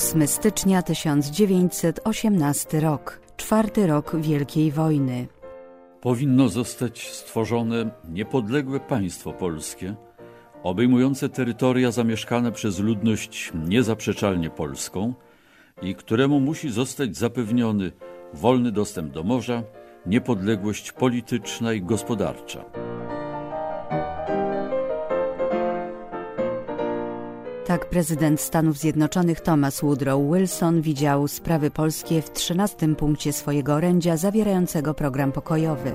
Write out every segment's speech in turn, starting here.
8 stycznia 1918 rok, czwarty rok Wielkiej Wojny. Powinno zostać stworzone niepodległe państwo polskie, obejmujące terytoria zamieszkane przez ludność niezaprzeczalnie polską i któremu musi zostać zapewniony wolny dostęp do morza, niepodległość polityczna i gospodarcza. Tak prezydent Stanów Zjednoczonych Thomas Woodrow Wilson widział sprawy polskie w trzynastym punkcie swojego orędzia zawierającego program pokojowy.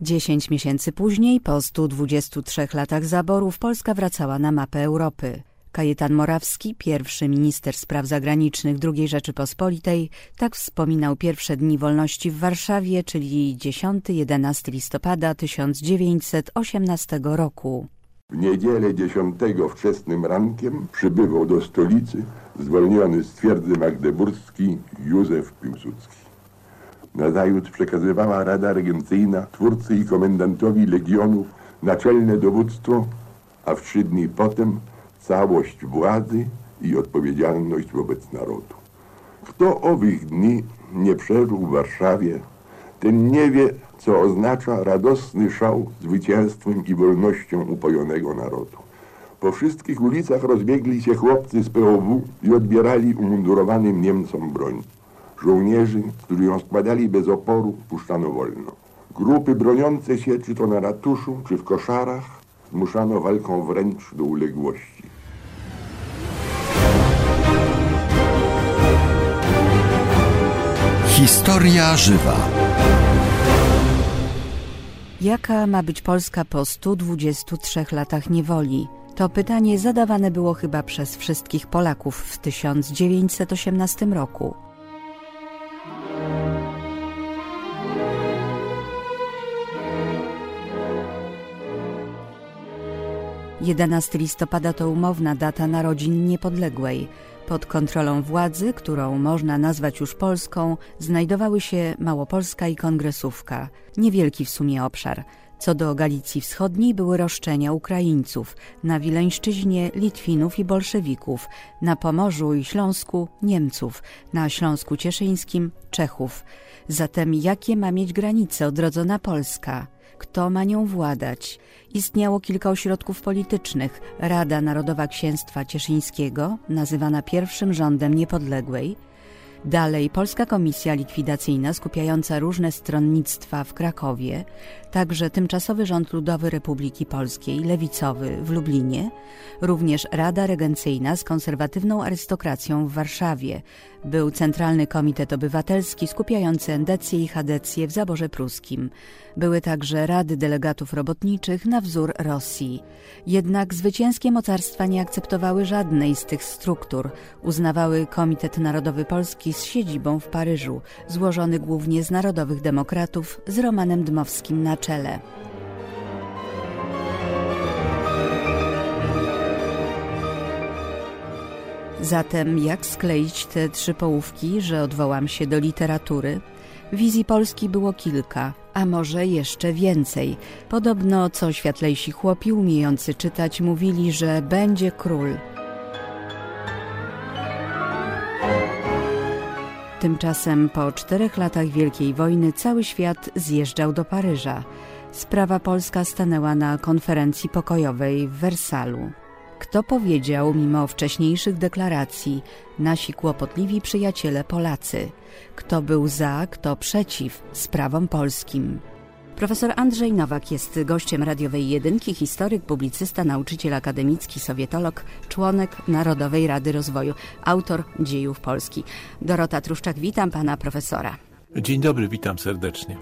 Dziesięć miesięcy później, po 123 latach zaborów, Polska wracała na mapę Europy. Kajetan Morawski, pierwszy minister spraw zagranicznych II Rzeczypospolitej, tak wspominał pierwsze dni wolności w Warszawie, czyli 10-11 listopada 1918 roku. W niedzielę 10 wczesnym rankiem przybywał do stolicy zwolniony z twierdzy magdeburski Józef Piłsudski. Nazajutrz przekazywała Rada Regencyjna twórcy i komendantowi legionów naczelne dowództwo, a w trzy dni potem całość władzy i odpowiedzialność wobec narodu. Kto owych dni nie przeżył w Warszawie, ten nie wie, co oznacza radosny szał zwycięstwem i wolnością upojonego narodu. Po wszystkich ulicach rozbiegli się chłopcy z POW i odbierali umundurowanym Niemcom broń. Żołnierzy, którzy ją składali bez oporu, puszczano wolno. Grupy broniące się, czy to na ratuszu, czy w koszarach, zmuszano walką wręcz do uległości. Historia żywa. Jaka ma być Polska po 123 latach niewoli? To pytanie zadawane było chyba przez wszystkich Polaków w 1918 roku. 11 listopada to umowna data narodzin niepodległej. Pod kontrolą władzy, którą można nazwać już Polską, znajdowały się Małopolska i Kongresówka. Niewielki w sumie obszar. Co do Galicji Wschodniej były roszczenia Ukraińców, na Wileńszczyźnie Litwinów i bolszewików, na Pomorzu i Śląsku Niemców, na Śląsku Cieszyńskim Czechów. Zatem jakie ma mieć granice odrodzona Polska? Kto ma nią władać? Istniało kilka ośrodków politycznych. Rada Narodowa Księstwa Cieszyńskiego, nazywana pierwszym rządem niepodległej, Dalej Polska Komisja Likwidacyjna skupiająca różne stronnictwa w Krakowie, także tymczasowy rząd ludowy Republiki Polskiej, lewicowy w Lublinie, również Rada Regencyjna z konserwatywną arystokracją w Warszawie, był Centralny Komitet Obywatelski skupiający endecję i chadecję w zaborze pruskim. Były także rady delegatów robotniczych na wzór Rosji. Jednak zwycięskie mocarstwa nie akceptowały żadnej z tych struktur. Uznawały Komitet Narodowy Polski z siedzibą w Paryżu, złożony głównie z narodowych demokratów z Romanem Dmowskim na czele. Zatem jak skleić te trzy połówki, że odwołam się do literatury? Wizji Polski było kilka, a może jeszcze więcej. Podobno co światlejsi chłopi umiejący czytać mówili, że będzie król. Tymczasem po czterech latach Wielkiej Wojny cały świat zjeżdżał do Paryża. Sprawa polska stanęła na konferencji pokojowej w Wersalu. Kto powiedział, mimo wcześniejszych deklaracji, nasi kłopotliwi przyjaciele Polacy? Kto był za, kto przeciw sprawom polskim? Profesor Andrzej Nowak jest gościem radiowej jedynki, historyk, publicysta, nauczyciel akademicki, sowietolog, członek Narodowej Rady Rozwoju, autor dziejów Polski. Dorota Truszczak, witam pana profesora. Dzień dobry, witam serdecznie.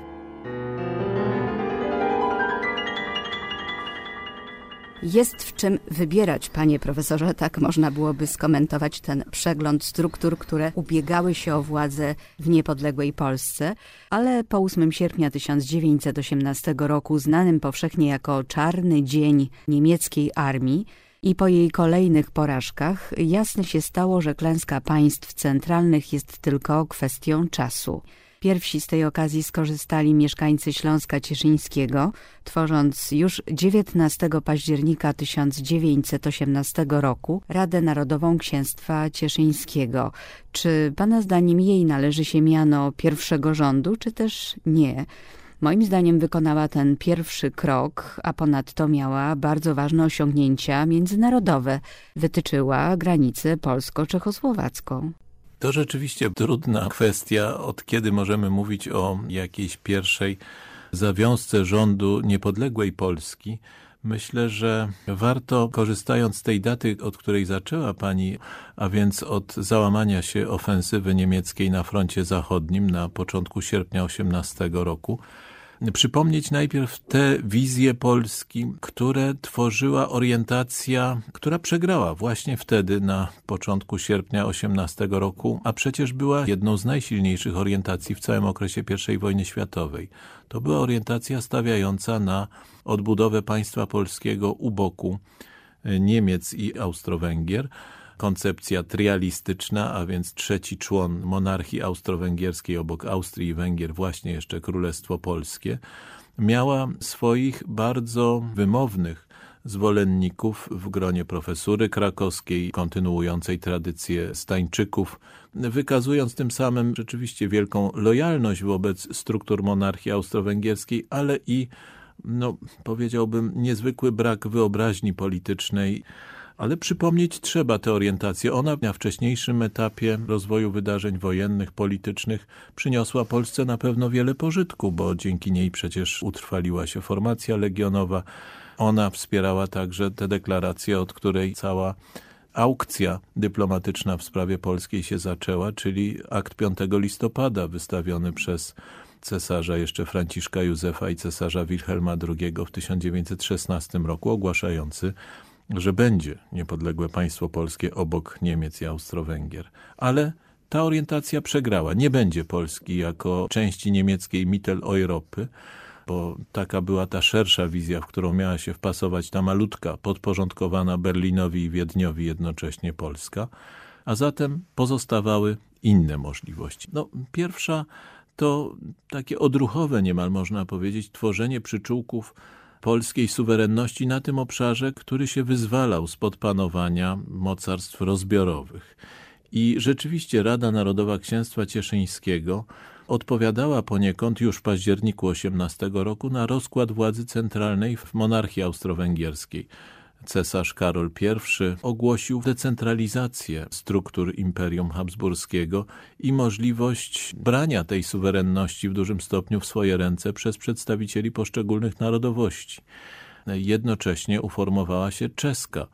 Jest w czym wybierać, panie profesorze, tak można byłoby skomentować ten przegląd struktur, które ubiegały się o władzę w niepodległej Polsce, ale po 8 sierpnia 1918 roku, znanym powszechnie jako Czarny Dzień niemieckiej armii, i po jej kolejnych porażkach jasne się stało, że klęska państw centralnych jest tylko kwestią czasu. Pierwsi z tej okazji skorzystali mieszkańcy Śląska Cieszyńskiego, tworząc już 19 października 1918 roku Radę Narodową Księstwa Cieszyńskiego. Czy Pana zdaniem jej należy się miano pierwszego rządu, czy też nie? Moim zdaniem wykonała ten pierwszy krok, a ponadto miała bardzo ważne osiągnięcia międzynarodowe. Wytyczyła granicę polsko-czechosłowacką. To rzeczywiście trudna kwestia, od kiedy możemy mówić o jakiejś pierwszej zawiązce rządu niepodległej Polski. Myślę, że warto, korzystając z tej daty, od której zaczęła Pani, a więc od załamania się ofensywy niemieckiej na froncie zachodnim na początku sierpnia 18 roku, przypomnieć najpierw te wizje Polski, które tworzyła orientacja, która przegrała właśnie wtedy na początku sierpnia 18 roku, a przecież była jedną z najsilniejszych orientacji w całym okresie I wojny światowej. To była orientacja stawiająca na odbudowę państwa polskiego u boku Niemiec i Austro-Węgier, koncepcja trialistyczna, a więc trzeci człon monarchii austro-węgierskiej obok Austrii i Węgier, właśnie jeszcze Królestwo Polskie, miała swoich bardzo wymownych zwolenników w gronie profesury krakowskiej, kontynuującej tradycję Stańczyków, wykazując tym samym rzeczywiście wielką lojalność wobec struktur monarchii austro-węgierskiej, ale i, no, powiedziałbym, niezwykły brak wyobraźni politycznej, ale przypomnieć trzeba tę orientację. Ona na wcześniejszym etapie rozwoju wydarzeń wojennych, politycznych przyniosła Polsce na pewno wiele pożytku, bo dzięki niej przecież utrwaliła się formacja legionowa. Ona wspierała także tę deklarację, od której cała aukcja dyplomatyczna w sprawie polskiej się zaczęła, czyli akt 5 listopada wystawiony przez cesarza jeszcze Franciszka Józefa i cesarza Wilhelma II w 1916 roku, ogłaszający że będzie niepodległe państwo polskie obok Niemiec i Austro-Węgier. Ale ta orientacja przegrała. Nie będzie Polski jako części niemieckiej Mitteleuropy, bo taka była ta szersza wizja, w którą miała się wpasować ta malutka, podporządkowana Berlinowi i Wiedniowi jednocześnie Polska, a zatem pozostawały inne możliwości. No, pierwsza to takie odruchowe niemal można powiedzieć tworzenie przyczółków polskiej suwerenności na tym obszarze, który się wyzwalał spod panowania mocarstw rozbiorowych. I rzeczywiście Rada Narodowa Księstwa Cieszyńskiego odpowiadała poniekąd już w październiku 18 roku na rozkład władzy centralnej w monarchii austro-węgierskiej cesarz Karol I ogłosił decentralizację struktur Imperium Habsburskiego i możliwość brania tej suwerenności w dużym stopniu w swoje ręce przez przedstawicieli poszczególnych narodowości. Jednocześnie uformowała się czeska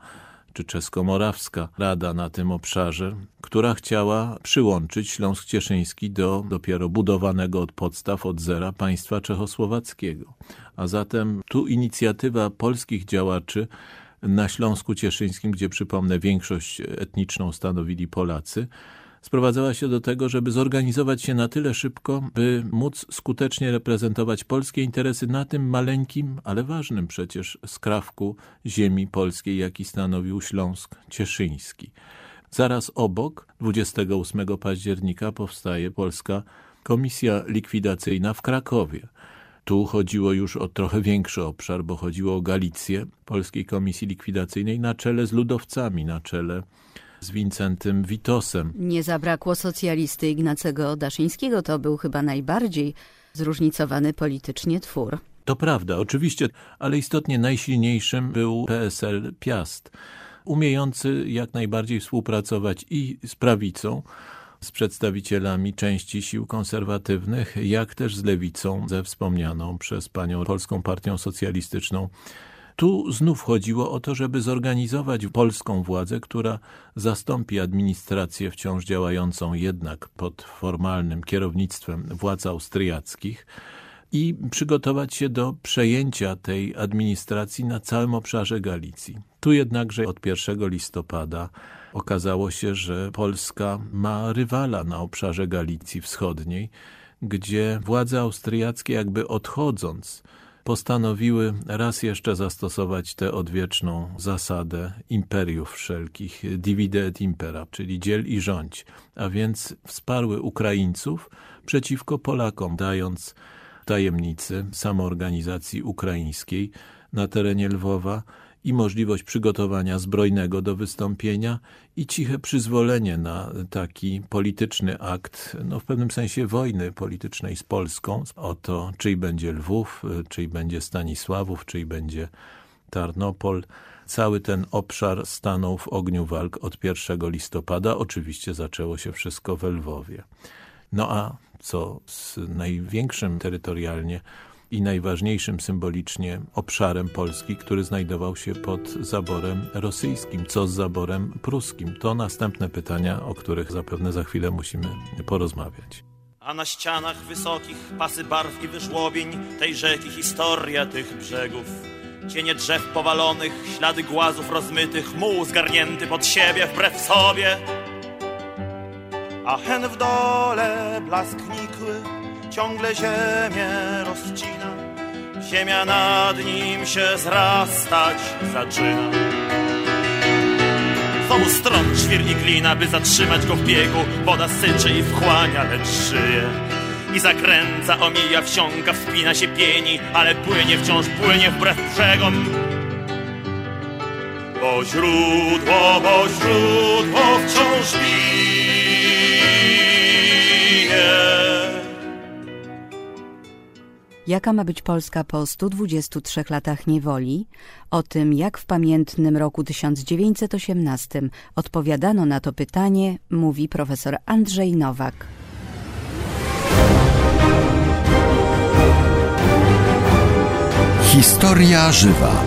czy czesko-morawska rada na tym obszarze, która chciała przyłączyć Śląsk Cieszyński do dopiero budowanego od podstaw, od zera państwa czechosłowackiego. A zatem tu inicjatywa polskich działaczy na Śląsku Cieszyńskim, gdzie przypomnę większość etniczną stanowili Polacy, sprowadzała się do tego, żeby zorganizować się na tyle szybko, by móc skutecznie reprezentować polskie interesy na tym maleńkim, ale ważnym przecież skrawku ziemi polskiej, jaki stanowił Śląsk Cieszyński. Zaraz obok, 28 października, powstaje Polska Komisja Likwidacyjna w Krakowie. Tu chodziło już o trochę większy obszar, bo chodziło o Galicję Polskiej Komisji Likwidacyjnej na czele z ludowcami, na czele z Wincentym Witosem. Nie zabrakło socjalisty Ignacego Daszyńskiego, to był chyba najbardziej zróżnicowany politycznie twór. To prawda, oczywiście, ale istotnie najsilniejszym był PSL Piast, umiejący jak najbardziej współpracować i z prawicą, z przedstawicielami części sił konserwatywnych, jak też z lewicą, ze wspomnianą przez panią Polską Partią Socjalistyczną. Tu znów chodziło o to, żeby zorganizować polską władzę, która zastąpi administrację wciąż działającą jednak pod formalnym kierownictwem władz austriackich i przygotować się do przejęcia tej administracji na całym obszarze Galicji. Tu jednakże od 1 listopada okazało się, że Polska ma rywala na obszarze Galicji Wschodniej, gdzie władze austriackie jakby odchodząc postanowiły raz jeszcze zastosować tę odwieczną zasadę imperiów wszelkich, divide et impera, czyli dziel i rządź, a więc wsparły Ukraińców przeciwko Polakom, dając tajemnicy samoorganizacji ukraińskiej na terenie Lwowa i możliwość przygotowania zbrojnego do wystąpienia i ciche przyzwolenie na taki polityczny akt, no w pewnym sensie wojny politycznej z Polską, o to czyj będzie Lwów, czyj będzie Stanisławów, czyj będzie Tarnopol. Cały ten obszar stanął w ogniu walk od 1 listopada. Oczywiście zaczęło się wszystko we Lwowie. No a co z największym terytorialnie i najważniejszym symbolicznie obszarem Polski, który znajdował się pod zaborem rosyjskim. Co z zaborem pruskim? To następne pytania, o których zapewne za chwilę musimy porozmawiać. A na ścianach wysokich pasy barw i wyżłobień tej rzeki historia tych brzegów. Cienie drzew powalonych, ślady głazów rozmytych, muł zgarnięty pod siebie wbrew sobie. A hen w dole blask nikły ciągle ziemię rozcina. Ziemia nad nim się zrastać zaczyna. Z obu stron ćwir i glina, by zatrzymać go w biegu. Woda syczy i wchłania, lecz żyje. I zakręca, omija, wsiąka, wspina się, pieni, ale płynie wciąż, płynie wbrew brzegom. Bo źródło, bo źródło wciąż bije. Jaka ma być Polska po 123 latach niewoli? O tym, jak w pamiętnym roku 1918 odpowiadano na to pytanie, mówi profesor Andrzej Nowak. Historia żywa.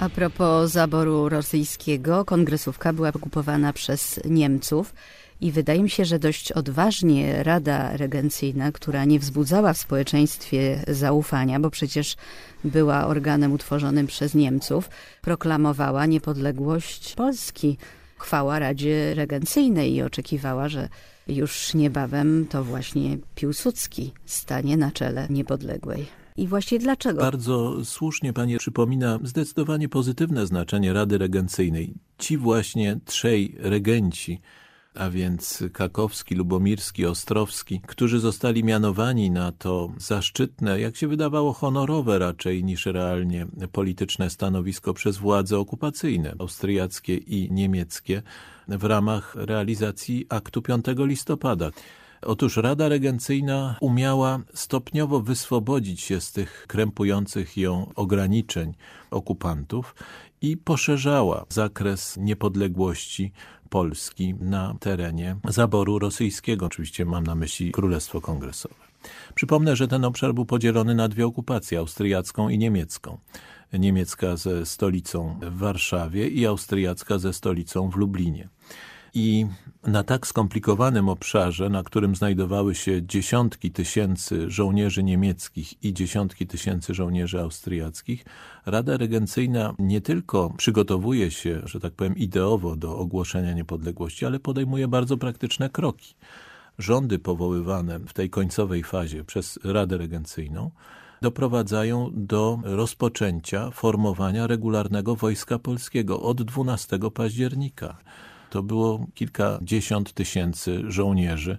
A propos zaboru rosyjskiego, kongresówka była okupowana przez Niemców. I wydaje mi się, że dość odważnie Rada Regencyjna, która nie wzbudzała w społeczeństwie zaufania, bo przecież była organem utworzonym przez Niemców, proklamowała niepodległość Polski. Chwała Radzie Regencyjnej i oczekiwała, że już niebawem to właśnie Piłsudski stanie na czele niepodległej. I właśnie dlaczego? Bardzo słusznie pani przypomina zdecydowanie pozytywne znaczenie Rady Regencyjnej. Ci właśnie trzej regenci, a więc Kakowski, Lubomirski, Ostrowski, którzy zostali mianowani na to zaszczytne, jak się wydawało honorowe raczej niż realnie polityczne stanowisko przez władze okupacyjne, austriackie i niemieckie, w ramach realizacji aktu 5 listopada. Otóż Rada Regencyjna umiała stopniowo wyswobodzić się z tych krępujących ją ograniczeń okupantów i poszerzała zakres niepodległości Polski na terenie zaboru rosyjskiego. Oczywiście mam na myśli Królestwo Kongresowe. Przypomnę, że ten obszar był podzielony na dwie okupacje, austriacką i niemiecką. Niemiecka ze stolicą w Warszawie i austriacka ze stolicą w Lublinie. I na tak skomplikowanym obszarze, na którym znajdowały się dziesiątki tysięcy żołnierzy niemieckich i dziesiątki tysięcy żołnierzy austriackich, Rada Regencyjna nie tylko przygotowuje się, że tak powiem, ideowo do ogłoszenia niepodległości, ale podejmuje bardzo praktyczne kroki. Rządy powoływane w tej końcowej fazie przez Radę Regencyjną doprowadzają do rozpoczęcia formowania regularnego Wojska Polskiego od 12 października. To było kilkadziesiąt tysięcy żołnierzy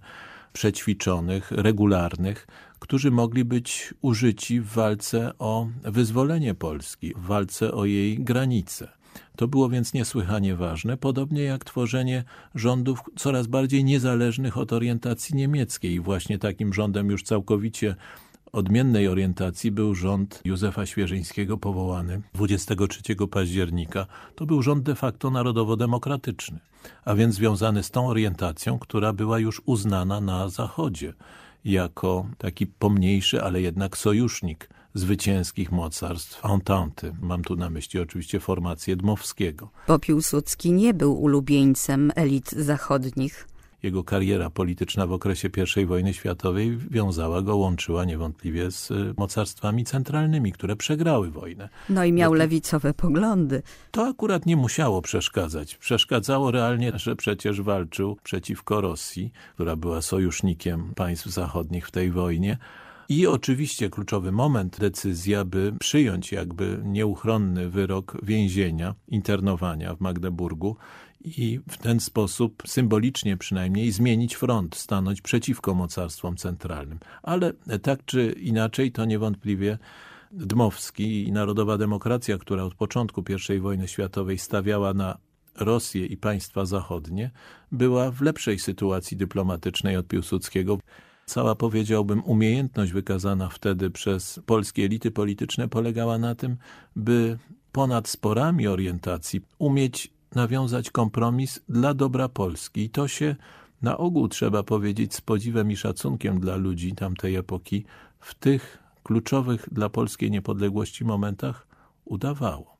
przećwiczonych, regularnych, którzy mogli być użyci w walce o wyzwolenie Polski, w walce o jej granice. To było więc niesłychanie ważne, podobnie jak tworzenie rządów coraz bardziej niezależnych od orientacji niemieckiej. Właśnie takim rządem już całkowicie odmiennej orientacji był rząd Józefa Świeżyńskiego powołany 23 października. To był rząd de facto narodowo-demokratyczny, a więc związany z tą orientacją, która była już uznana na Zachodzie jako taki pomniejszy, ale jednak sojusznik zwycięskich mocarstw Entente. Mam tu na myśli oczywiście formację Dmowskiego. Bo nie był ulubieńcem elit zachodnich. Jego kariera polityczna w okresie I wojny światowej wiązała go, łączyła niewątpliwie z y, mocarstwami centralnymi, które przegrały wojnę. No i miał lewicowe poglądy. To akurat nie musiało przeszkadzać. Przeszkadzało realnie, że przecież walczył przeciwko Rosji, która była sojusznikiem państw zachodnich w tej wojnie I oczywiście kluczowy moment, decyzja, by przyjąć jakby nieuchronny wyrok więzienia, internowania w Magdeburgu i w ten sposób symbolicznie przynajmniej zmienić front, stanąć przeciwko mocarstwom centralnym. Ale tak czy inaczej to niewątpliwie Dmowski i Narodowa Demokracja, która od początku I wojny światowej stawiała na Rosję i państwa zachodnie, była w lepszej sytuacji dyplomatycznej od Piłsudskiego. Cała, powiedziałbym, umiejętność wykazana wtedy przez polskie elity polityczne polegała na tym, by ponad sporami orientacji umieć nawiązać kompromis dla dobra Polski. I to się na ogół, trzeba powiedzieć, z podziwem i szacunkiem dla ludzi tamtej epoki w tych kluczowych dla polskiej niepodległości momentach udawało.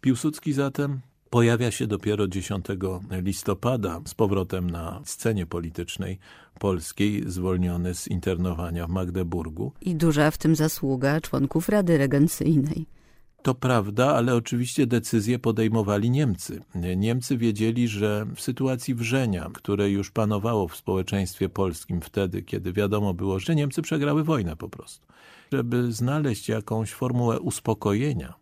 Piłsudski zatem pojawia się dopiero 10 listopada z powrotem na scenie politycznej polskiej, zwolniony z internowania w Magdeburgu. I duża w tym zasługa członków Rady Regencyjnej. To prawda, ale oczywiście decyzje podejmowali Niemcy. Niemcy wiedzieli, że w sytuacji wrzenia, które już panowało w społeczeństwie polskim wtedy, kiedy wiadomo było, że Niemcy przegrały wojnę po prostu, żeby znaleźć jakąś formułę uspokojenia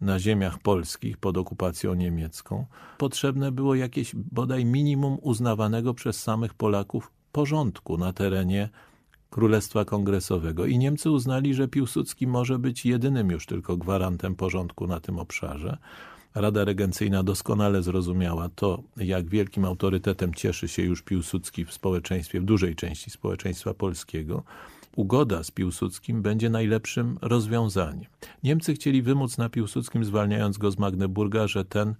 na ziemiach polskich pod okupacją niemiecką, potrzebne było jakieś bodaj minimum uznawanego przez samych Polaków porządku na terenie Królestwa Kongresowego i Niemcy uznali, że Piłsudski może być jedynym już tylko gwarantem porządku na tym obszarze. Rada Regencyjna doskonale zrozumiała to, jak wielkim autorytetem cieszy się już Piłsudski w społeczeństwie, w dużej części społeczeństwa polskiego. Ugoda z Piłsudskim będzie najlepszym rozwiązaniem. Niemcy chcieli wymóc na Piłsudskim, zwalniając go z Magdeburga, że ten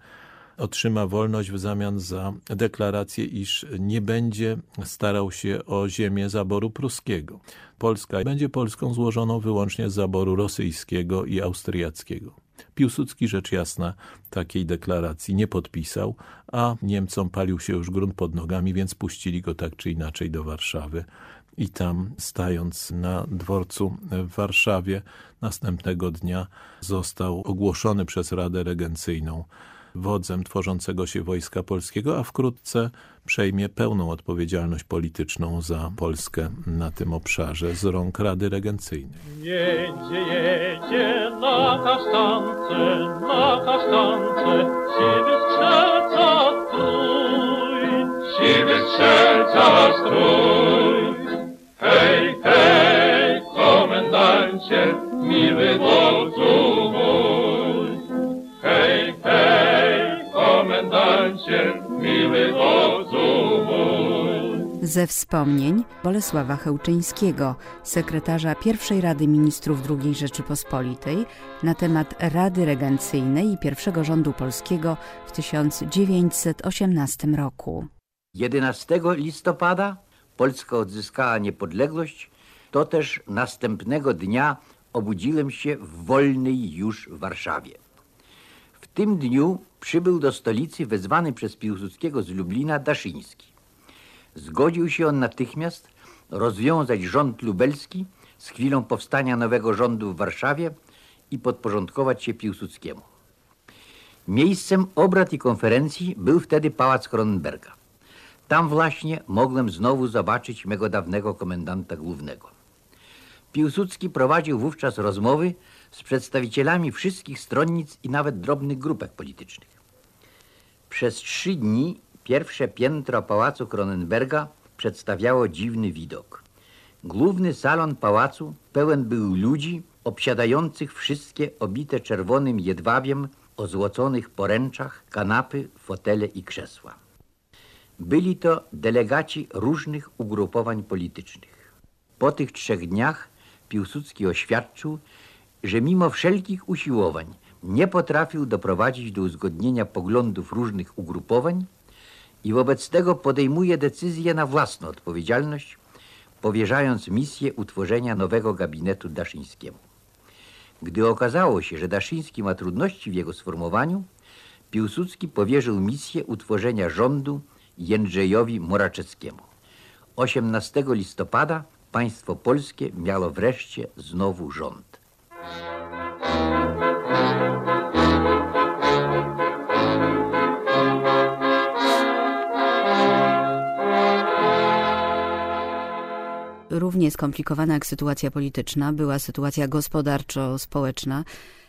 otrzyma wolność w zamian za deklarację, iż nie będzie starał się o ziemię zaboru pruskiego. Polska będzie Polską złożoną wyłącznie z zaboru rosyjskiego i austriackiego. Piłsudski rzecz jasna takiej deklaracji nie podpisał, a Niemcom palił się już grunt pod nogami, więc puścili go tak czy inaczej do Warszawy. I tam, stając na dworcu w Warszawie, następnego dnia został ogłoszony przez Radę Regencyjną wodzem tworzącego się Wojska Polskiego, a wkrótce przejmie pełną odpowiedzialność polityczną za Polskę na tym obszarze z rąk Rady Regencyjnej. Jedzie, jedzie na kasztance, na kasztance, siwy strzelca strój, siwy strzelca strój. Hej, hej, komendancie, miły wodzu Ze wspomnień Bolesława Chełczyńskiego, sekretarza pierwszej Rady Ministrów II Rzeczypospolitej na temat Rady Regencyjnej i pierwszego rządu polskiego w 1918 roku. 11 listopada Polska odzyskała niepodległość, to też następnego dnia obudziłem się w wolnej już Warszawie. W tym dniu przybył do stolicy wezwany przez Piłsudskiego z Lublina Daszyński. Zgodził się on natychmiast rozwiązać rząd lubelski z chwilą powstania nowego rządu w Warszawie i podporządkować się Piłsudskiemu. Miejscem obrad i konferencji był wtedy Pałac Kronenberga. Tam właśnie mogłem znowu zobaczyć mego dawnego komendanta głównego. Piłsudski prowadził wówczas rozmowy z przedstawicielami wszystkich stronnic i nawet drobnych grupek politycznych. Przez trzy dni pierwsze piętro pałacu Kronenberga przedstawiało dziwny widok. Główny salon pałacu pełen był ludzi obsiadających wszystkie obite czerwonym jedwabiem o złoconych poręczach, kanapy, fotele i krzesła. Byli to delegaci różnych ugrupowań politycznych. Po tych trzech dniach Piłsudski oświadczył, że mimo wszelkich usiłowań nie potrafił doprowadzić do uzgodnienia poglądów różnych ugrupowań i wobec tego podejmuje decyzję na własną odpowiedzialność, powierzając misję utworzenia nowego gabinetu Daszyńskiemu. Gdy okazało się, że Daszyński ma trudności w jego sformowaniu, Piłsudski powierzył misję utworzenia rządu Jędrzejowi Moraczeckiemu. 18 listopada państwo polskie miało wreszcie znowu rząd. Równie skomplikowana jak sytuacja polityczna była sytuacja gospodarczo-społeczna.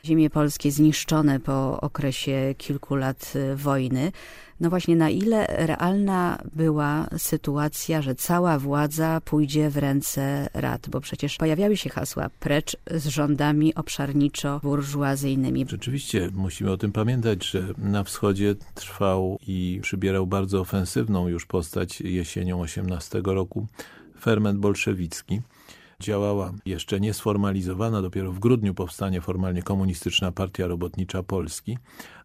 Ziemie polskie zniszczone po okresie kilku lat y, wojny. No właśnie, na ile realna była sytuacja, że cała władza pójdzie w ręce rad? Bo przecież pojawiały się hasła precz z rządami obszarniczo-burżuazyjnymi. Rzeczywiście musimy o tym pamiętać, że na wschodzie trwał i przybierał bardzo ofensywną już postać jesienią 18 roku ferment bolszewicki działała jeszcze niesformalizowana, dopiero w grudniu powstanie formalnie Komunistyczna Partia Robotnicza Polski,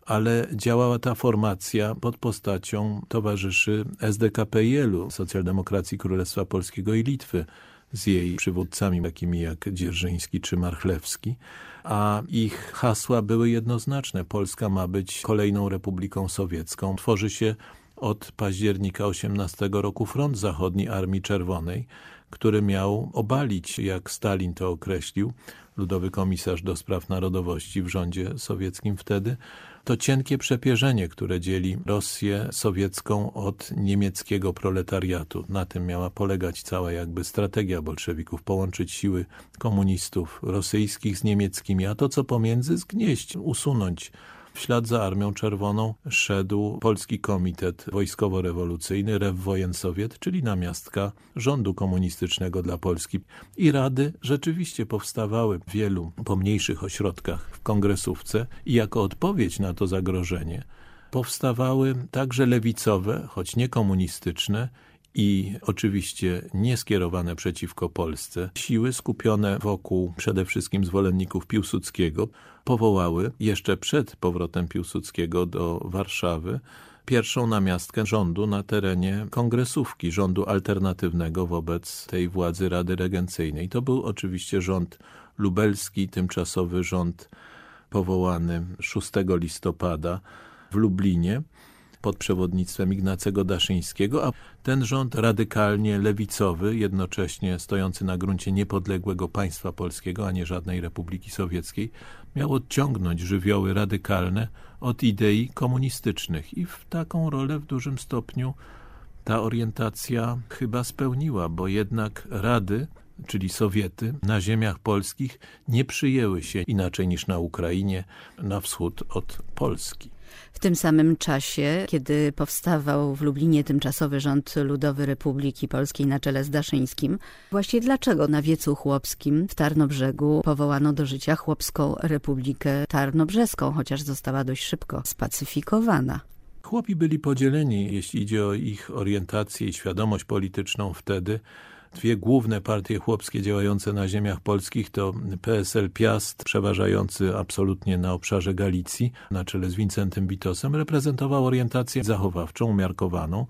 ale działała ta formacja pod postacią towarzyszy SDKPL-u, Socjaldemokracji Królestwa Polskiego i Litwy, z jej przywódcami takimi jak Dzierżyński czy Marchlewski, a ich hasła były jednoznaczne. Polska ma być kolejną republiką sowiecką. Tworzy się od października 18 roku front zachodni Armii Czerwonej, który miał obalić, jak Stalin to określił, ludowy komisarz do spraw narodowości w rządzie sowieckim wtedy, to cienkie przepierzenie, które dzieli Rosję sowiecką od niemieckiego proletariatu. Na tym miała polegać cała jakby strategia bolszewików, połączyć siły komunistów rosyjskich z niemieckimi, a to co pomiędzy zgnieść, usunąć w ślad za Armią Czerwoną szedł Polski Komitet Wojskowo-Rewolucyjny, Rew Wojensowiet, czyli namiastka rządu komunistycznego dla Polski. I rady rzeczywiście powstawały w wielu pomniejszych ośrodkach w kongresówce i jako odpowiedź na to zagrożenie powstawały także lewicowe, choć nie komunistyczne i oczywiście nie skierowane przeciwko Polsce, siły skupione wokół przede wszystkim zwolenników Piłsudskiego powołały jeszcze przed powrotem Piłsudskiego do Warszawy pierwszą namiastkę rządu na terenie kongresówki, rządu alternatywnego wobec tej władzy Rady Regencyjnej. To był oczywiście rząd lubelski, tymczasowy rząd powołany 6 listopada w Lublinie pod przewodnictwem Ignacego Daszyńskiego, a ten rząd radykalnie lewicowy, jednocześnie stojący na gruncie niepodległego państwa polskiego, a nie żadnej Republiki Sowieckiej, miał odciągnąć żywioły radykalne od idei komunistycznych i w taką rolę w dużym stopniu ta orientacja chyba spełniła, bo jednak Rady, czyli Sowiety, na ziemiach polskich nie przyjęły się inaczej niż na Ukrainie, na wschód od Polski. W tym samym czasie, kiedy powstawał w Lublinie tymczasowy rząd Ludowy Republiki Polskiej na czele z Daszyńskim, właśnie dlaczego na wiecu chłopskim w Tarnobrzegu powołano do życia Chłopską Republikę Tarnobrzeską, chociaż została dość szybko spacyfikowana? Chłopi byli podzieleni, jeśli idzie o ich orientację i świadomość polityczną wtedy. Dwie główne partie chłopskie działające na ziemiach polskich to PSL Piast, przeważający absolutnie na obszarze Galicji, na czele z Wincentym Bitosem, reprezentował orientację zachowawczą, umiarkowaną,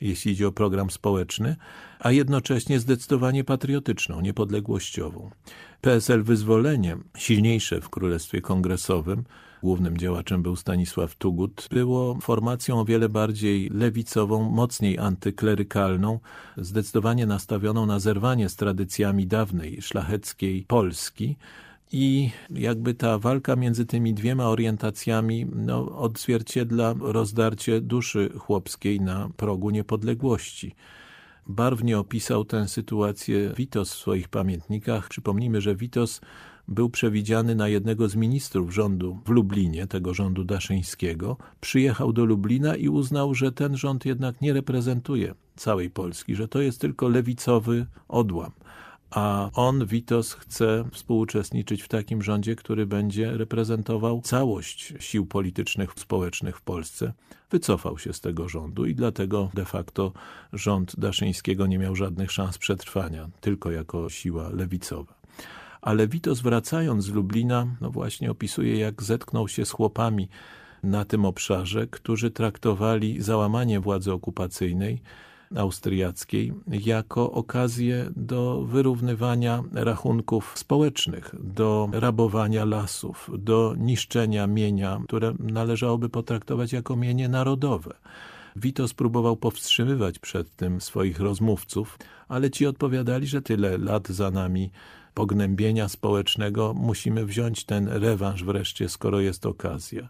jeśli idzie o program społeczny, a jednocześnie zdecydowanie patriotyczną, niepodległościową. PSL Wyzwolenie, silniejsze w Królestwie Kongresowym, głównym działaczem był Stanisław Tugut, było formacją o wiele bardziej lewicową, mocniej antyklerykalną, zdecydowanie nastawioną na zerwanie z tradycjami dawnej szlacheckiej Polski, i jakby ta walka między tymi dwiema orientacjami no, odzwierciedla rozdarcie duszy chłopskiej na progu niepodległości. Barwnie opisał tę sytuację Witos w swoich pamiętnikach. Przypomnijmy, że Witos był przewidziany na jednego z ministrów rządu w Lublinie, tego rządu daszyńskiego. Przyjechał do Lublina i uznał, że ten rząd jednak nie reprezentuje całej Polski, że to jest tylko lewicowy odłam a on, Witos, chce współuczestniczyć w takim rządzie, który będzie reprezentował całość sił politycznych, społecznych w Polsce. Wycofał się z tego rządu i dlatego de facto rząd Daszyńskiego nie miał żadnych szans przetrwania, tylko jako siła lewicowa. Ale Witos wracając z Lublina, no właśnie opisuje jak zetknął się z chłopami na tym obszarze, którzy traktowali załamanie władzy okupacyjnej austriackiej jako okazję do wyrównywania rachunków społecznych, do rabowania lasów, do niszczenia mienia, które należałoby potraktować jako mienie narodowe. Wito spróbował powstrzymywać przed tym swoich rozmówców, ale ci odpowiadali, że tyle lat za nami pognębienia społecznego, musimy wziąć ten rewanż wreszcie, skoro jest okazja.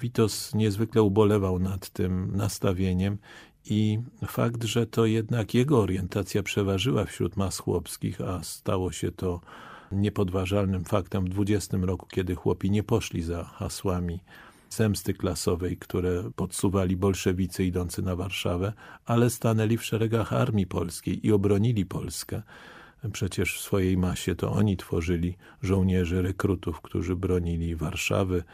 Witos niezwykle ubolewał nad tym nastawieniem i fakt, że to jednak jego orientacja przeważyła wśród mas chłopskich, a stało się to niepodważalnym faktem w 20 roku, kiedy chłopi nie poszli za hasłami zemsty klasowej, które podsuwali bolszewicy idący na Warszawę, ale stanęli w szeregach armii polskiej i obronili Polskę. Przecież w swojej masie to oni tworzyli żołnierzy, rekrutów, którzy bronili Warszawy,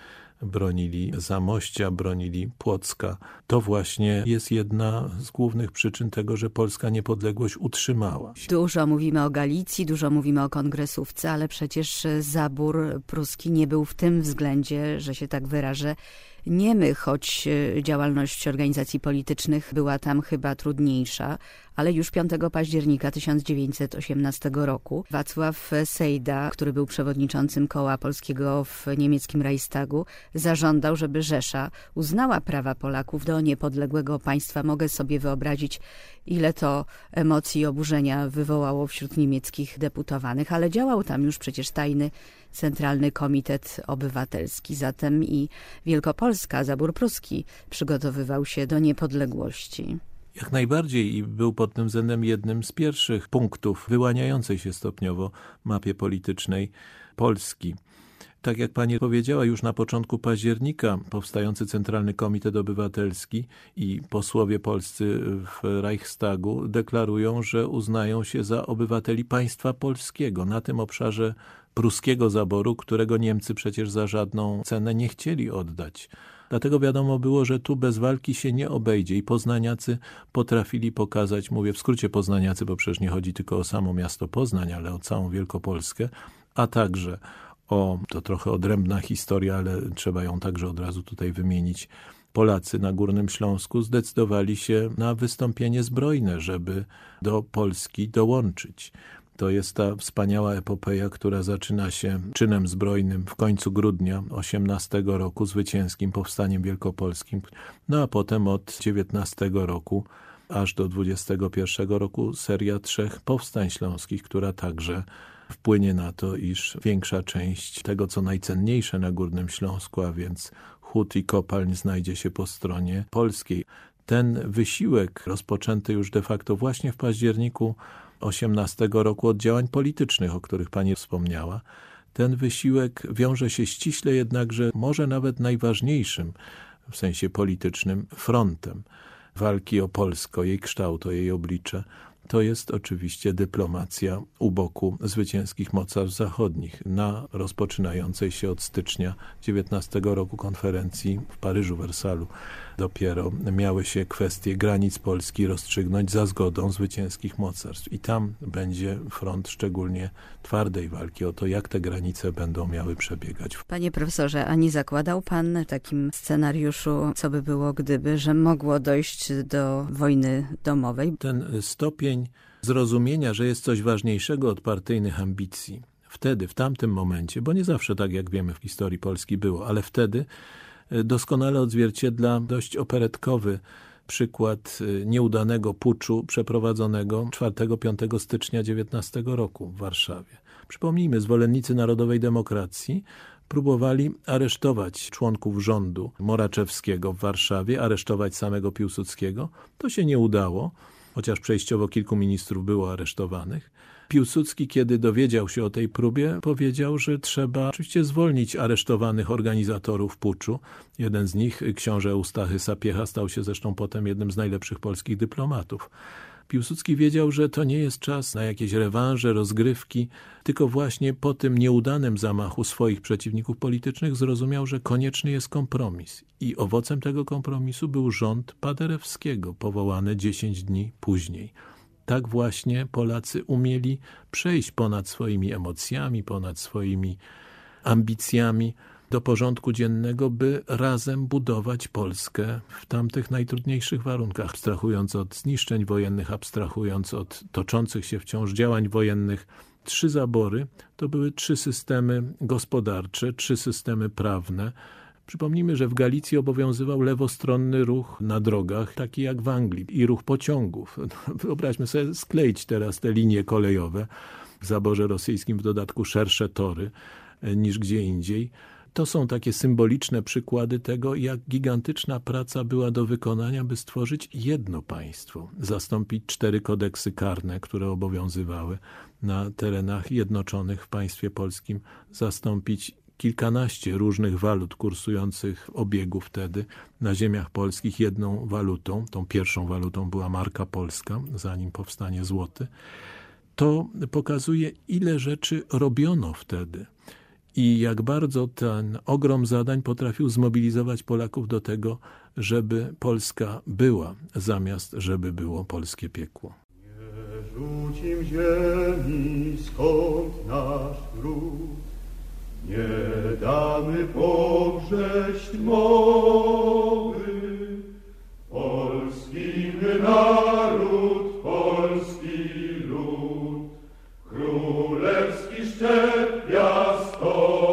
bronili Zamościa, bronili Płocka. To właśnie jest jedna z głównych przyczyn tego, że Polska niepodległość utrzymała. Dużo mówimy o Galicji, dużo mówimy o kongresówce, ale przecież zabór pruski nie był w tym względzie, że się tak wyrażę, niemy, choć e, działalność organizacji politycznych była tam chyba trudniejsza, ale już 5 października 1918 roku Wacław Sejda, który był przewodniczącym koła polskiego w niemieckim Reichstagu, zażądał, żeby Rzesza uznała prawa Polaków do niepodległego państwa. Mogę sobie wyobrazić, ile to emocji i oburzenia wywołało wśród niemieckich deputowanych, ale działał tam już przecież tajny Centralny Komitet Obywatelski. Zatem i Wielkopolska, zabór pruski przygotowywał się do niepodległości. Jak najbardziej i był pod tym względem jednym z pierwszych punktów wyłaniającej się stopniowo mapie politycznej Polski. Tak jak pani powiedziała, już na początku października powstający Centralny Komitet Obywatelski i posłowie polscy w Reichstagu deklarują, że uznają się za obywateli państwa polskiego na tym obszarze pruskiego zaboru, którego Niemcy przecież za żadną cenę nie chcieli oddać. Dlatego wiadomo było, że tu bez walki się nie obejdzie i poznaniacy potrafili pokazać, mówię w skrócie poznaniacy, bo przecież nie chodzi tylko o samo miasto Poznań, ale o całą Wielkopolskę, a także o, to trochę odrębna historia, ale trzeba ją także od razu tutaj wymienić, Polacy na Górnym Śląsku zdecydowali się na wystąpienie zbrojne, żeby do Polski dołączyć. To jest ta wspaniała epopeja, która zaczyna się czynem zbrojnym w końcu grudnia 18 roku, zwycięskim powstaniem wielkopolskim, no a potem od 19 roku aż do 21 roku seria trzech powstań śląskich, która także wpłynie na to, iż większa część tego, co najcenniejsze na Górnym Śląsku, a więc hut i kopalń znajdzie się po stronie polskiej. Ten wysiłek rozpoczęty już de facto właśnie w październiku 18 roku od działań politycznych, o których pani wspomniała. Ten wysiłek wiąże się ściśle jednakże może nawet najważniejszym w sensie politycznym frontem walki o Polskę, o jej kształt, o jej oblicze to jest oczywiście dyplomacja u boku zwycięskich mocarstw zachodnich na rozpoczynającej się od stycznia 19 roku konferencji w Paryżu, Wersalu. Dopiero miały się kwestie granic Polski rozstrzygnąć za zgodą zwycięskich mocarstw. I tam będzie front szczególnie twardej walki o to, jak te granice będą miały przebiegać. Panie profesorze, a nie zakładał pan takim scenariuszu, co by było gdyby, że mogło dojść do wojny domowej? Ten stopień zrozumienia, że jest coś ważniejszego od partyjnych ambicji. Wtedy, w tamtym momencie, bo nie zawsze tak jak wiemy w historii Polski było, ale wtedy doskonale odzwierciedla dość operetkowy przykład e, nieudanego puczu przeprowadzonego 4-5 stycznia 19 roku w Warszawie. Przypomnijmy, zwolennicy Narodowej Demokracji próbowali aresztować członków rządu Moraczewskiego w Warszawie, aresztować samego Piłsudskiego. To się nie udało chociaż przejściowo kilku ministrów było aresztowanych. Piłsudski, kiedy dowiedział się o tej próbie, powiedział, że trzeba oczywiście zwolnić aresztowanych organizatorów puczu. Jeden z nich, książę Eustachy Sapiecha, stał się zresztą potem jednym z najlepszych polskich dyplomatów. Piłsudski wiedział, że to nie jest czas na jakieś rewanże, rozgrywki, tylko właśnie po tym nieudanym zamachu swoich przeciwników politycznych zrozumiał, że konieczny jest kompromis. I owocem tego kompromisu był rząd Paderewskiego, powołany 10 dni później. Tak właśnie Polacy umieli przejść ponad swoimi emocjami, ponad swoimi ambicjami, do porządku dziennego, by razem budować Polskę w tamtych najtrudniejszych warunkach, abstrahując od zniszczeń wojennych, abstrahując od toczących się wciąż działań wojennych. Trzy zabory to były trzy systemy gospodarcze, trzy systemy prawne. Przypomnijmy, że w Galicji obowiązywał lewostronny ruch na drogach, taki jak w Anglii, i ruch pociągów. Wyobraźmy sobie skleić teraz te linie kolejowe w zaborze rosyjskim, w dodatku szersze tory e, niż gdzie indziej To są takie symboliczne przykłady tego, jak gigantyczna praca była do wykonania, by stworzyć jedno państwo, zastąpić cztery kodeksy karne, które obowiązywały na terenach jednoczonych w państwie polskim, zastąpić kilkanaście różnych walut kursujących w obiegu wtedy na ziemiach polskich jedną walutą. Tą pierwszą walutą była marka polska, zanim powstanie złoty. To pokazuje, ile rzeczy robiono wtedy i jak bardzo ten ogrom zadań potrafił zmobilizować Polaków do tego, żeby Polska była, zamiast żeby było polskie piekło. Nie rzucim ziemi, skąd nasz gród, nie damy pogrześć mowy. Polski naród, polski lud, królewski szczep piastowy.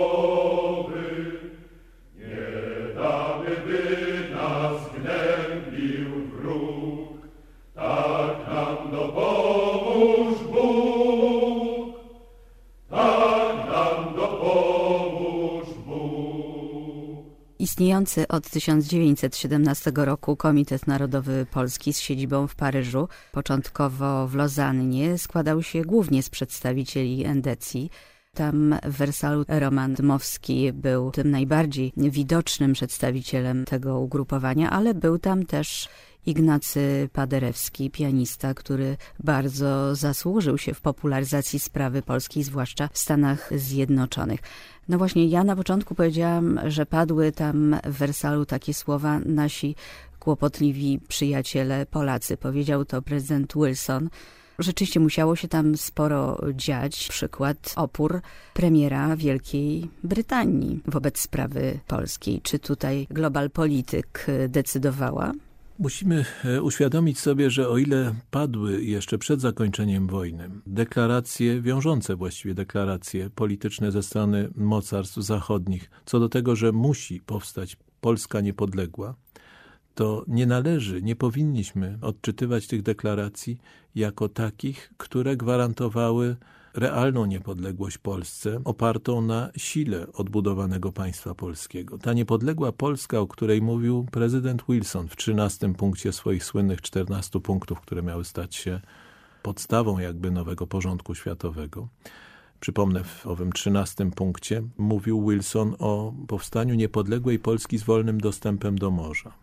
Istniejący od 1917 roku Komitet Narodowy Polski z siedzibą w Paryżu, początkowo w Lozannie, składał się głównie z przedstawicieli endecji. Tam w Wersalu Roman Dmowski był tym najbardziej widocznym przedstawicielem tego ugrupowania, ale był tam też Ignacy Paderewski, pianista, który bardzo zasłużył się w popularyzacji sprawy polskiej, zwłaszcza w Stanach Zjednoczonych. No właśnie, ja na początku powiedziałam, że padły tam w Wersalu takie słowa nasi kłopotliwi przyjaciele Polacy. Powiedział to prezydent Wilson. Rzeczywiście musiało się tam sporo dziać. Przykład opór premiera Wielkiej Brytanii wobec sprawy polskiej. Czy tutaj global polityk decydowała? Musimy e, uświadomić sobie, że o ile padły jeszcze przed zakończeniem wojny deklaracje, wiążące właściwie deklaracje polityczne ze strony mocarstw zachodnich, co do tego, że musi powstać Polska niepodległa, to nie należy, nie powinniśmy odczytywać tych deklaracji jako takich, które gwarantowały realną niepodległość Polsce opartą na sile odbudowanego państwa polskiego. Ta niepodległa Polska, o której mówił prezydent Wilson w 13 punkcie swoich słynnych 14 punktów, które miały stać się podstawą jakby nowego porządku światowego. Przypomnę, w owym 13 punkcie mówił Wilson o powstaniu niepodległej Polski z wolnym dostępem do morza.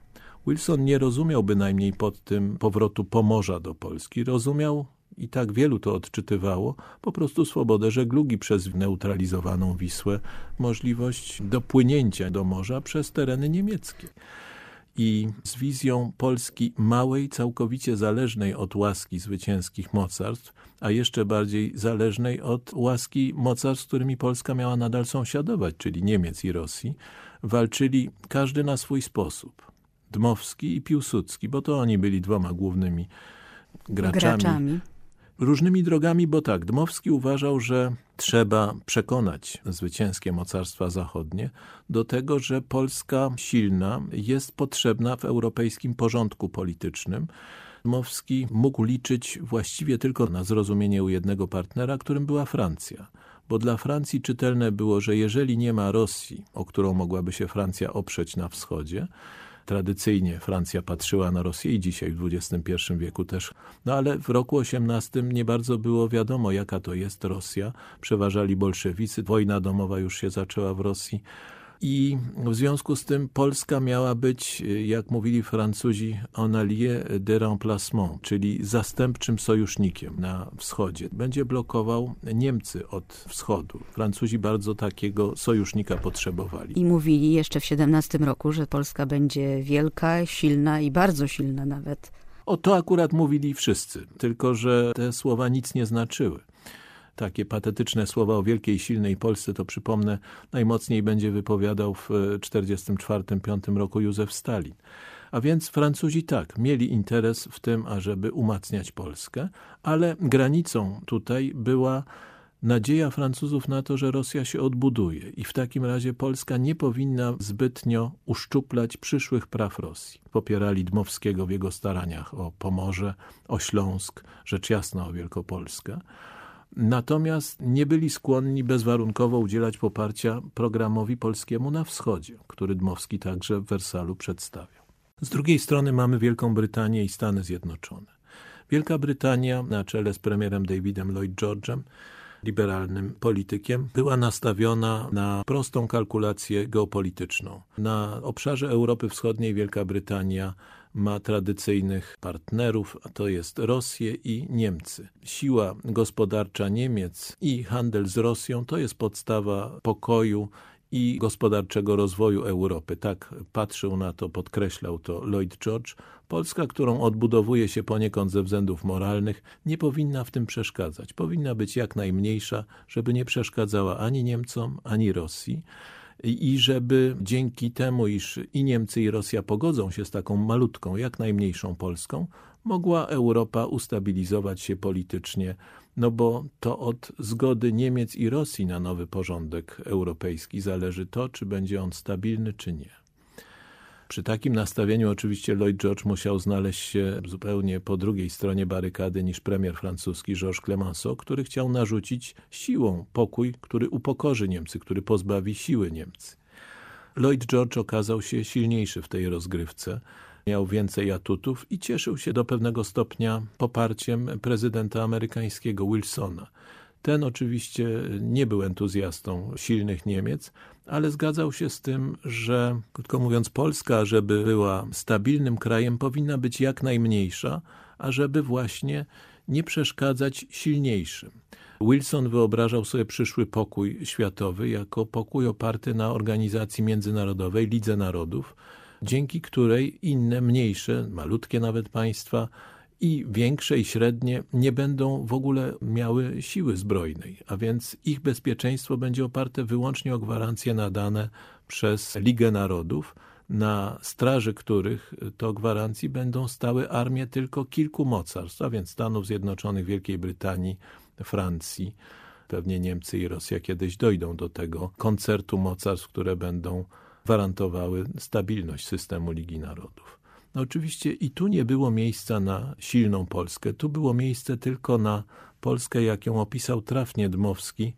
Wilson nie rozumiał bynajmniej pod tym powrotu Pomorza do Polski. Rozumiał i tak wielu to odczytywało, po prostu swobodę żeglugi przez neutralizowaną Wisłę, możliwość dopłynięcia do morza przez tereny niemieckie. I z wizją Polski małej, całkowicie zależnej od łaski zwycięskich mocarstw, a jeszcze bardziej zależnej od łaski mocarstw, z którymi Polska miała nadal sąsiadować, czyli Niemiec i Rosji, walczyli każdy na swój sposób. Dmowski i Piłsudski, bo to oni byli dwoma głównymi graczami. Graczami. Różnymi drogami, bo tak, Dmowski uważał, że trzeba przekonać zwycięskie mocarstwa zachodnie do tego, że Polska silna jest potrzebna w europejskim porządku politycznym. Dmowski mógł liczyć właściwie tylko na zrozumienie u jednego partnera, którym była Francja. Bo dla Francji czytelne było, że jeżeli nie ma Rosji, o którą mogłaby się Francja oprzeć na wschodzie, Tradycyjnie Francja patrzyła na Rosję i dzisiaj w XXI wieku też. No ale w roku XVIII nie bardzo było wiadomo, jaka to jest Rosja. Przeważali bolszewicy, wojna domowa już się zaczęła w Rosji. I w związku z tym Polska miała być, jak mówili Francuzi, en allié de remplacement, czyli zastępczym sojusznikiem na wschodzie. Będzie blokował Niemcy od wschodu. Francuzi bardzo takiego sojusznika potrzebowali. I mówili jeszcze w 17 roku, że Polska będzie wielka, silna i bardzo silna nawet. O to akurat mówili wszyscy, tylko że te słowa nic nie znaczyły takie patetyczne słowa o wielkiej, silnej Polsce, to przypomnę, najmocniej będzie wypowiadał w 1944-1945 roku Józef Stalin. A więc Francuzi tak, mieli interes w tym, ażeby umacniać Polskę, ale granicą tutaj była nadzieja Francuzów na to, że Rosja się odbuduje i w takim razie Polska nie powinna zbytnio uszczuplać przyszłych praw Rosji. Popierali Dmowskiego w jego staraniach o Pomorze, o Śląsk, rzecz jasna o Wielkopolskę. Natomiast nie byli skłonni bezwarunkowo udzielać poparcia programowi polskiemu na wschodzie, który Dmowski także w Wersalu przedstawiał. Z drugiej strony mamy Wielką Brytanię i Stany Zjednoczone. Wielka Brytania na czele z premierem Davidem Lloyd George'em liberalnym politykiem, była nastawiona na prostą kalkulację geopolityczną. Na obszarze Europy Wschodniej Wielka Brytania ma tradycyjnych partnerów, a to jest Rosję i Niemcy. Siła gospodarcza Niemiec i handel z Rosją to jest podstawa pokoju i gospodarczego rozwoju Europy. Tak patrzył na to, podkreślał to Lloyd George. Polska, którą odbudowuje się poniekąd ze względów moralnych, nie powinna w tym przeszkadzać. Powinna być jak najmniejsza, żeby nie przeszkadzała ani Niemcom, ani Rosji i żeby dzięki temu, iż i Niemcy, i Rosja pogodzą się z taką malutką, jak najmniejszą Polską, mogła Europa ustabilizować się politycznie, no bo to od zgody Niemiec i Rosji na nowy porządek europejski zależy to, czy będzie on stabilny, czy nie. Przy takim nastawieniu oczywiście Lloyd George musiał znaleźć się zupełnie po drugiej stronie barykady niż premier francuski Georges Clemenceau, który chciał narzucić siłą pokój, który upokorzy Niemcy, który pozbawi siły Niemcy. Lloyd George okazał się silniejszy w tej rozgrywce, miał więcej atutów i cieszył się do pewnego stopnia poparciem prezydenta amerykańskiego Wilsona. Ten oczywiście nie był entuzjastą silnych Niemiec, ale zgadzał się z tym, że, krótko mówiąc, Polska, żeby była stabilnym krajem, powinna być jak najmniejsza, ażeby właśnie nie przeszkadzać silniejszym. Wilson wyobrażał sobie przyszły pokój światowy jako pokój oparty na organizacji międzynarodowej, Lidze Narodów, dzięki której inne, mniejsze, malutkie nawet państwa i większe i średnie nie będą w ogóle miały siły zbrojnej, a więc ich bezpieczeństwo będzie oparte wyłącznie o gwarancje nadane przez Ligę Narodów, na straży których to gwarancji będą stały armie tylko kilku mocarstw, a więc Stanów Zjednoczonych, Wielkiej Brytanii, Francji, pewnie Niemcy i Rosja kiedyś dojdą do tego koncertu mocarstw, które będą gwarantowały stabilność systemu Ligi Narodów. No oczywiście i tu nie było miejsca na silną Polskę. Tu było miejsce tylko na Polskę, jak ją opisał trafnie Dmowski,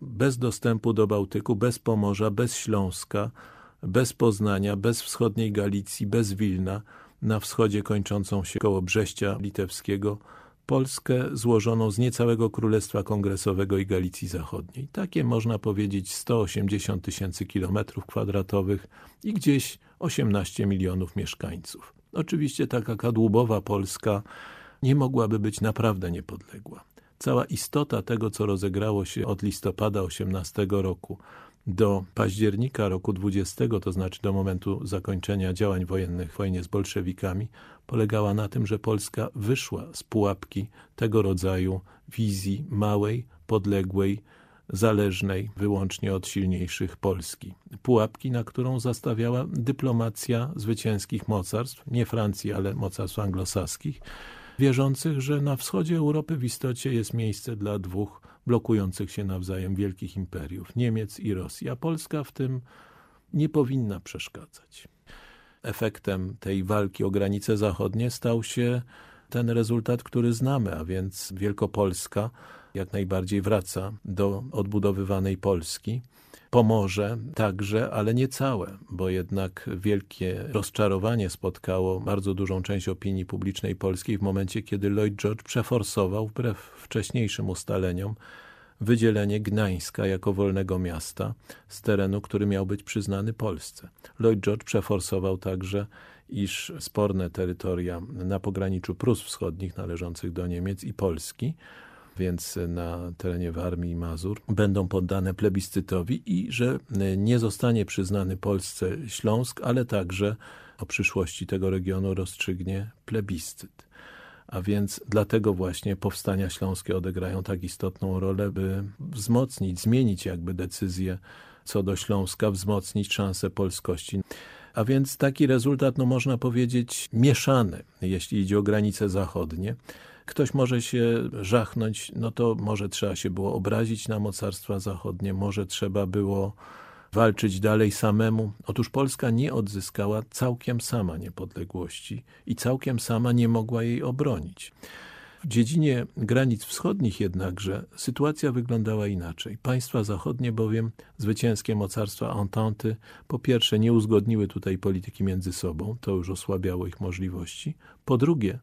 bez dostępu do Bałtyku, bez Pomorza, bez Śląska, bez Poznania, bez wschodniej Galicji, bez Wilna, na wschodzie kończącą się koło Brześcia Litewskiego, Polskę złożoną z niecałego Królestwa Kongresowego i Galicji Zachodniej. Takie można powiedzieć 180 tysięcy kilometrów kwadratowych i gdzieś 18 milionów mieszkańców. Oczywiście taka kadłubowa Polska nie mogłaby być naprawdę niepodległa. Cała istota tego, co rozegrało się od listopada 18 roku do października roku 20, to znaczy do momentu zakończenia działań wojennych w wojnie z bolszewikami, polegała na tym, że Polska wyszła z pułapki tego rodzaju wizji małej, podległej, zależnej wyłącznie od silniejszych Polski. Pułapki, na którą zastawiała dyplomacja zwycięskich mocarstw, nie Francji, ale mocarstw anglosaskich, wierzących, że na wschodzie Europy w istocie jest miejsce dla dwóch blokujących się nawzajem wielkich imperiów, Niemiec i Rosji, a Polska w tym nie powinna przeszkadzać. Efektem tej walki o granice zachodnie stał się ten rezultat, który znamy, a więc Wielkopolska jak najbardziej wraca do odbudowywanej Polski. Pomoże także, ale nie całe, bo jednak wielkie rozczarowanie spotkało bardzo dużą część opinii publicznej polskiej w momencie, kiedy Lloyd George przeforsował, wbrew wcześniejszym ustaleniom, wydzielenie Gdańska jako wolnego miasta z terenu, który miał być przyznany Polsce. Lloyd George przeforsował także iż sporne terytoria na pograniczu Prus Wschodnich należących do Niemiec i Polski więc na terenie Warmii i Mazur, będą poddane plebiscytowi i że nie zostanie przyznany Polsce Śląsk, ale także o przyszłości tego regionu rozstrzygnie plebiscyt. A więc dlatego właśnie powstania śląskie odegrają tak istotną rolę, by wzmocnić, zmienić jakby decyzję co do Śląska, wzmocnić szansę polskości. A więc taki rezultat, no można powiedzieć, mieszany, jeśli idzie o granice zachodnie. Ktoś może się żachnąć, no to może trzeba się było obrazić na mocarstwa zachodnie, może trzeba było walczyć dalej samemu. Otóż Polska nie odzyskała całkiem sama niepodległości i całkiem sama nie mogła jej obronić. W dziedzinie granic wschodnich jednakże sytuacja wyglądała inaczej. Państwa zachodnie bowiem, zwycięskie mocarstwa Ententy, po pierwsze nie uzgodniły tutaj polityki między sobą, to już osłabiało ich możliwości. Po drugie,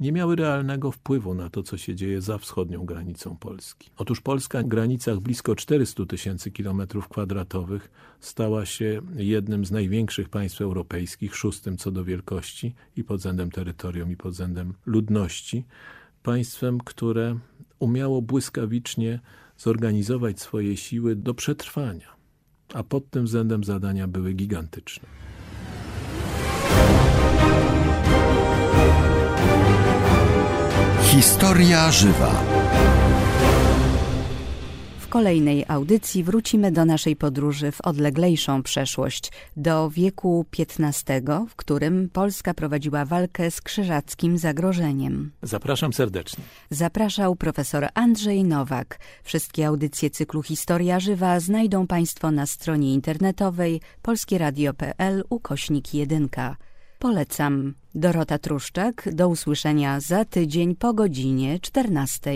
nie miały realnego wpływu na to, co się dzieje za wschodnią granicą Polski. Otóż Polska w granicach blisko 400 tysięcy kilometrów kwadratowych stała się jednym z największych państw europejskich, szóstym co do wielkości i pod względem terytorium, i pod względem ludności. Państwem, które umiało błyskawicznie zorganizować swoje siły do przetrwania, a pod tym względem zadania były gigantyczne. Historia żywa. W kolejnej audycji wrócimy do naszej podróży w odleglejszą przeszłość, do wieku XV, w którym Polska prowadziła walkę z krzyżackim zagrożeniem. Zapraszam serdecznie. Zapraszał profesor Andrzej Nowak. Wszystkie audycje cyklu Historia Żywa znajdą Państwo na stronie internetowej polskieradio.pl ukośnik 1. Polecam. Dorota Truszczak. Do usłyszenia za tydzień po godzinie 14.